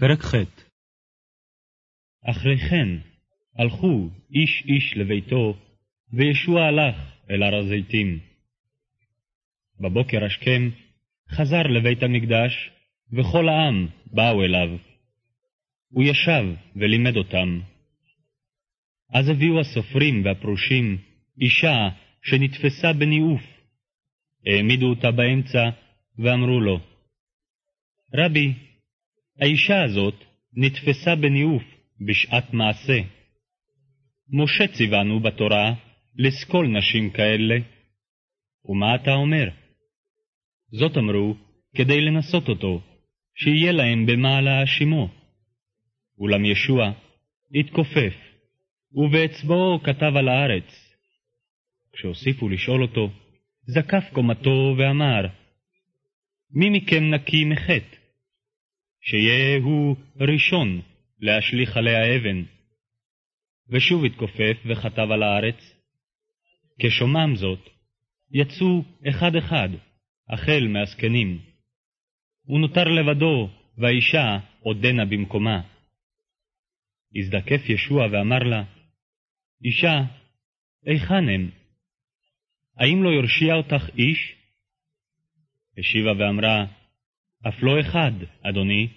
פרק ח' אחרי כן הלכו איש איש לביתו, וישוע הלך אל הר הזיתים. בבוקר השכם חזר לבית המקדש, וכל העם באו אליו. הוא ישב ולימד אותם. אז הביאו הסופרים והפרושים אישה שנתפסה בניאוף. העמידו אותה באמצע ואמרו לו, רבי, האישה הזאת נתפסה בניאוף בשעת מעשה. משה ציוונו בתורה לסקול נשים כאלה. ומה אתה אומר? זאת אמרו כדי לנסות אותו, שיהיה להם במה להאשימו. אולם ישוע התכופף, ובאצבעו כתב על הארץ. כשהוסיפו לשאול אותו, זקף קומתו ואמר, מי מכם נקי מחטא? שיהיה הוא ראשון להשליך עליה אבן. ושוב התכופף וכתב על הארץ. כשומעם זאת, יצאו אחד-אחד, החל מהזקנים. הוא נותר לבדו, והאישה עודנה במקומה. הזדקף ישוע ואמר לה, אישה, היכן הם? האם לא יורשיע אותך איש? השיבה ואמרה, אף לא אחד, אדוני.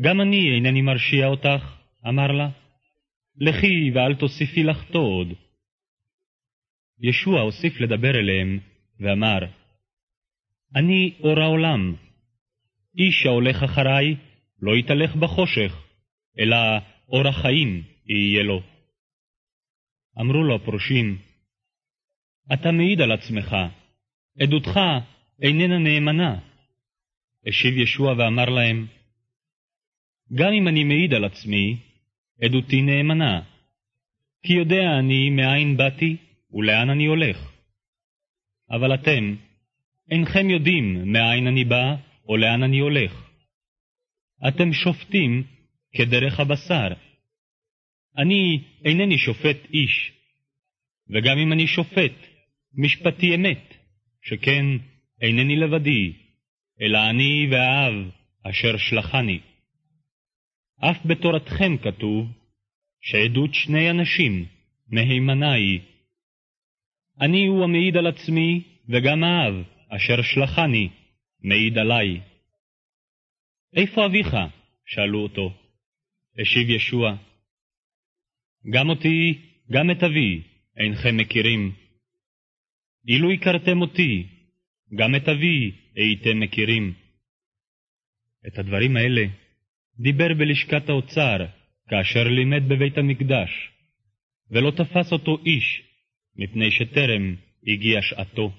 גם אני אינני מרשיע אותך, אמר לה. לכי ואל תוסיפי לחטוא עוד. ישוע הוסיף לדבר אליהם, ואמר, אני אור העולם. איש ההולך אחריי לא יתהלך בחושך, אלא אור החיים יהיה לו. אמרו לו הפרושים, אתה מעיד על עצמך, עדותך איננה נאמנה. השיב ישוע ואמר להם, גם אם אני מעיד על עצמי, עדותי נאמנה, כי יודע אני מאין באתי ולאן אני הולך. אבל אתם, אינכם יודעים מאין אני בא או לאן אני הולך. אתם שופטים כדרך הבשר. אני אינני שופט איש, וגם אם אני שופט, משפטי אמת, שכן אינני לבדי, אלא אני והאב אשר שלחני. אף בתורתכם כתוב שעדות שני אנשים מהימנה היא. אני הוא המעיד על עצמי, וגם האב אשר שלחני מעיד עלי. איפה אביך? שאלו אותו. השיב ישוע, גם אותי, גם את אבי, אינכם מכירים. אילו הכרתם אותי, גם את אבי הייתם מכירים. את הדברים האלה דיבר בלשכת האוצר, כאשר לימד בבית המקדש, ולא תפס אותו איש, מפני שטרם הגיע שעתו.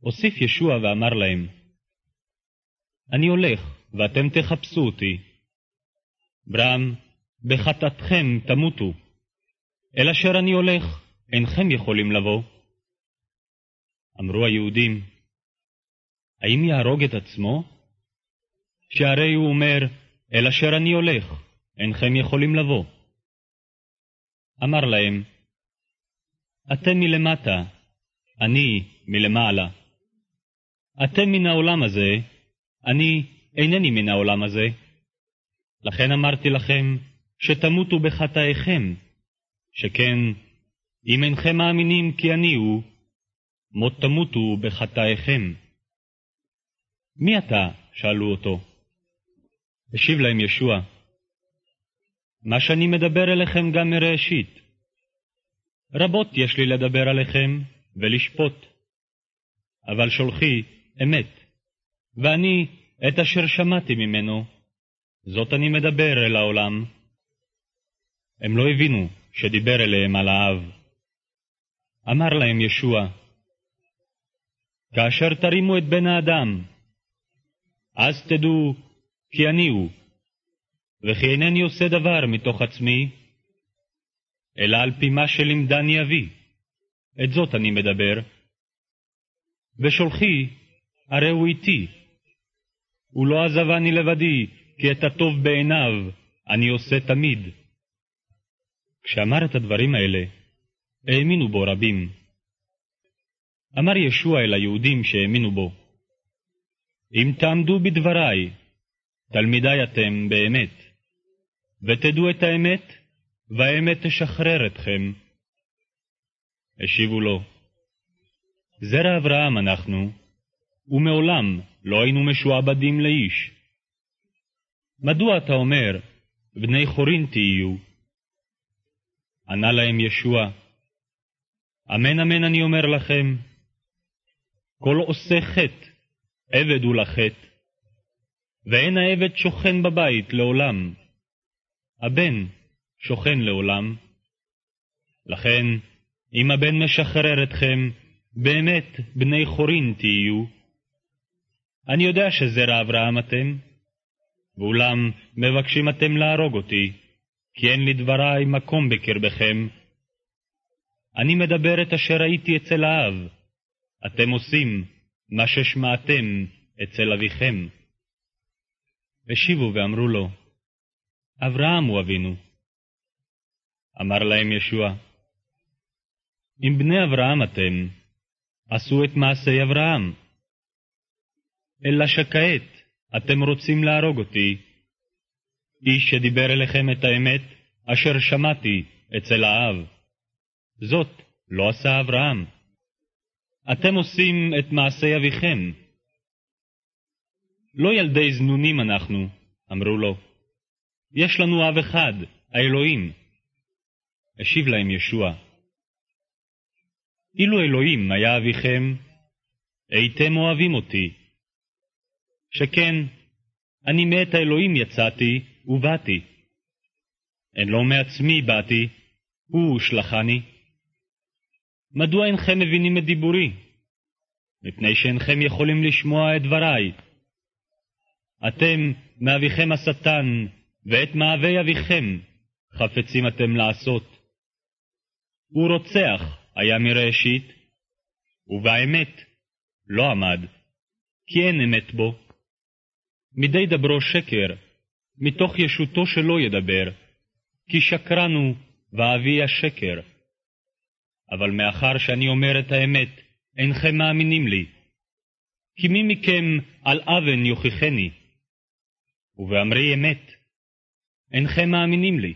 הוסיף ישוע ואמר להם, אני הולך, ואתם תחפשו אותי. ברם, בחטאתכם תמותו, אל אשר אני הולך, אינכם יכולים לבוא. אמרו היהודים, האם יהרוג את עצמו? שהרי הוא אומר, אל אשר אני הולך, אינכם יכולים לבוא. אמר להם, אתם מלמטה, אני מלמעלה. אתם מן העולם הזה, אני אינני מן העולם הזה. לכן אמרתי לכם, שתמותו בחטאיכם, שכן, אם אינכם מאמינים כי אני הוא, מות תמותו בחטאיכם. מי אתה? שאלו אותו. השיב להם ישוע, מה שאני מדבר אליכם גם מראשית. רבות יש לי לדבר עליכם ולשפוט, אבל שולחי אמת, ואני את אשר שמעתי ממנו, זאת אני מדבר אל העולם. הם לא הבינו שדיבר אליהם על האב. אמר להם ישוע, כאשר תרימו את בן האדם, אז תדעו כי אני הוא, וכי אינני עושה דבר מתוך עצמי, אלא על פי מה שלימדני אבי, את זאת אני מדבר. ושולחי, הרי הוא איתי. הוא לא עזבני לבדי, כי את הטוב בעיניו אני עושה תמיד. כשאמר את הדברים האלה, האמינו בו רבים. אמר ישוע אל היהודים שהאמינו בו, אם תעמדו בדבריי, תלמידי אתם באמת, ותדעו את האמת, והאמת תשחרר אתכם. השיבו לו, זרע אברהם אנחנו, ומעולם לא היינו משועבדים לאיש. מדוע אתה אומר, בני חורין תהיו? ענה להם ישוע, אמן אמן אני אומר לכם, כל עושה חטא, עבד הוא לחטא, ואין העבד שוכן בבית לעולם, הבן שוכן לעולם. לכן, אם הבן משחרר אתכם, באמת בני חורין תהיו. אני יודע שזרע אברהם אתם, ואולם מבקשים אתם להרוג אותי, כי אין לדברי מקום בקרבכם. אני מדבר את אשר ראיתי אצל האב, אתם עושים מה ששמעתם אצל אביכם. השיבו ואמרו לו, אברהם הוא אבינו. אמר להם ישוע, אם בני אברהם אתם, עשו את מעשי אברהם. אלא שכעת אתם רוצים להרוג אותי, איש שדיבר אליכם את האמת, אשר שמעתי אצל האב. זאת לא עשה אברהם. אתם עושים את מעשי אביכם. לא ילדי זנונים אנחנו, אמרו לו. יש לנו אב אחד, האלוהים. השיב להם ישוע, אילו אלוהים היה אביכם, הייתם אוהבים אותי. שכן, אני מאת האלוהים יצאתי ובאתי. אין לא מעצמי באתי, הוא שלחני. מדוע אינכם מבינים את דיבורי? מפני שאינכם יכולים לשמוע את דבריי. אתם מאביכם השטן, ואת מאווי אביכם חפצים אתם לעשות. הוא רוצח, היה מראשית, ובאמת לא עמד, כי אין אמת בו. מדי דברו שקר, מתוך ישותו שלא ידבר, כי שקרן הוא ואבי השקר. אבל מאחר שאני אומר את האמת, אינכם מאמינים לי. כי מי מכם על אבן יוכיחני? ובאמרי אמת, אינכם מאמינים לי.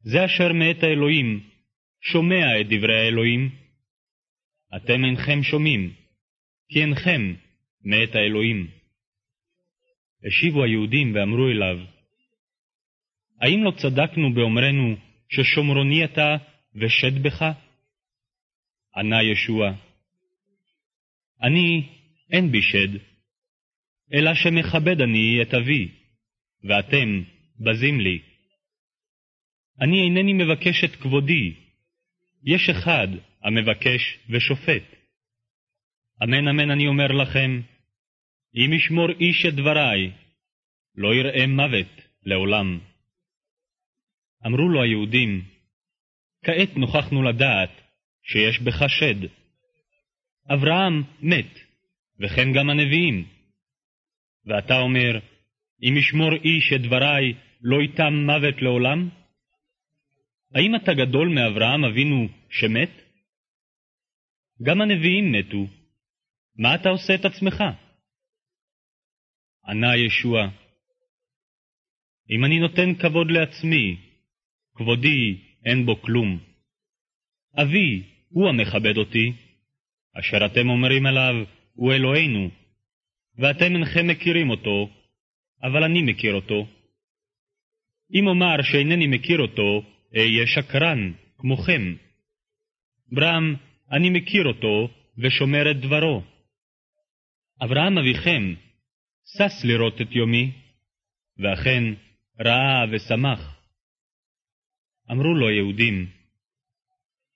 זה אשר מאת האלוהים, שומע את דברי האלוהים. אתם אינכם שומעים, כי אינכם מאת האלוהים. השיבו היהודים ואמרו אליו, האם לא צדקנו באומרנו ששומרוני אתה ושד בך? ענה ישוע, אני אין בי שד, אלא שמכבד אני את אבי, ואתם בזים לי. אני אינני מבקש את כבודי, יש אחד המבקש ושופט. אמן אמן אני אומר לכם, אם ישמור איש את דברי, לא יראה מוות לעולם. אמרו לו היהודים, כעת נוכחנו לדעת שיש בך שד. אברהם מת, וכן גם הנביאים. ואתה אומר, אם ישמור איש את דברי, לא ייתם מוות לעולם? האם אתה גדול מאברהם אבינו שמת? גם הנביאים מתו. מה אתה עושה את עצמך? ענה ישוע, אם אני נותן כבוד לעצמי, כבודי אין בו כלום. אבי הוא המכבד אותי, אשר אתם אומרים עליו, הוא אלוהינו, ואתם אינכם מכירים אותו, אבל אני מכיר אותו. אם אומר שאינני מכיר אותו, אהיה שקרן, כמוכם. ברם, אני מכיר אותו ושומר את דברו. אברהם אביכם שש לראות את יומי, ואכן ראה ושמח. אמרו לו היהודים,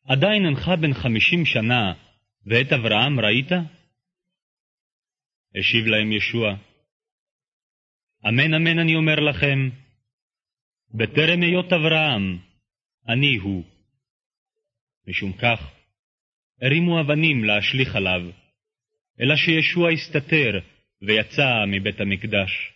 עדיין אינך בן חמישים שנה, ואת אברהם ראית? השיב להם ישוע, אמן אמן אני אומר לכם, בטרם היות אברהם, אני הוא. משום כך, הרימו אבנים להשליך עליו, אלא שישוע הסתתר ויצא מבית המקדש.